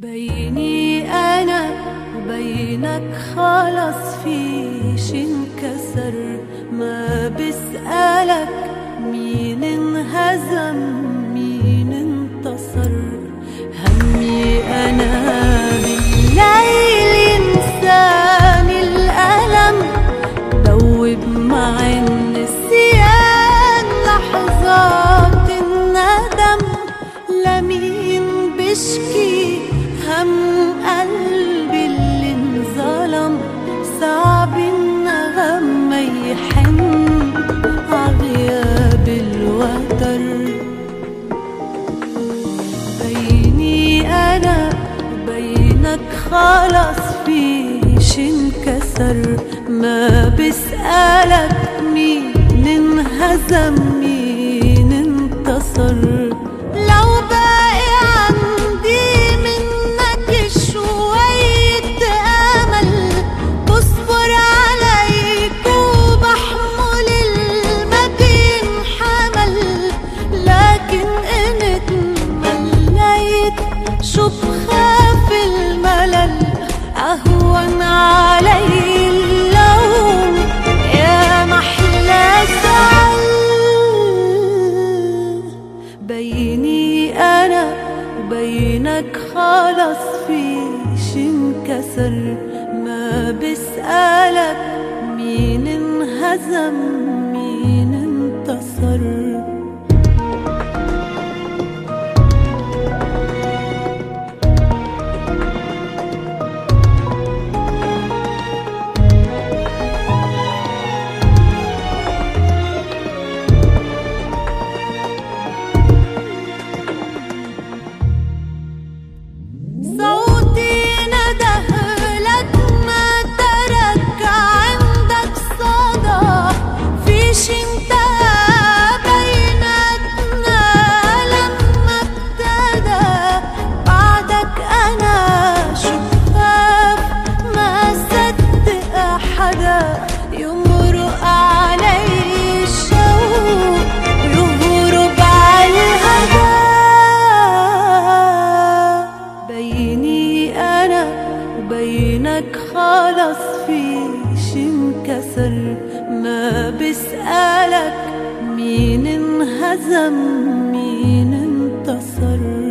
بيني أنا وبينك خلاص شي انكسر. ما بسألك مين انهزم؟ بينك خلاص فيش انكسر. ما بسألك مين انهزم مين انتصر. بيني أنا وبينك خلاص فيش انكسر. ما بسألك مين انهزم. وبينك خلاص شي انكسر ما بسألك مين انهزم مين انتصر.